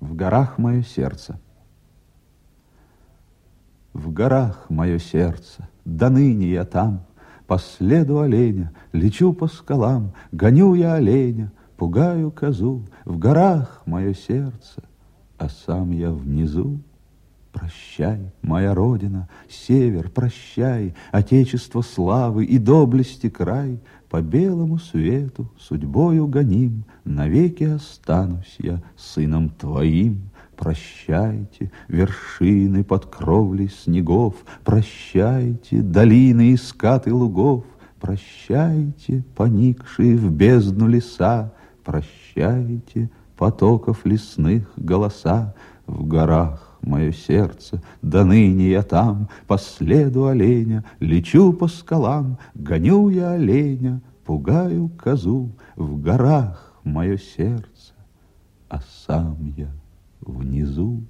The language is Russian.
В горах мое сердце. В горах мое сердце, до ныне я там, По следу оленя, лечу по скалам, Гоню я оленя, пугаю козу, В горах мое сердце, а сам я внизу. Прощай, моя родина, север, прощай, Отечество славы и доблести край, По белому свету судьбою гоним, Навеки останусь я сыном твоим. Прощайте, вершины под кровлей снегов, Прощайте, долины и скаты лугов, Прощайте, поникшие в бездну леса, Прощайте, потоков лесных голоса, В горах мое сердце, до ныне я там, по следу оленя, лечу по скалам, гоню я оленя, пугаю козу, в горах мое сердце, а сам я внизу.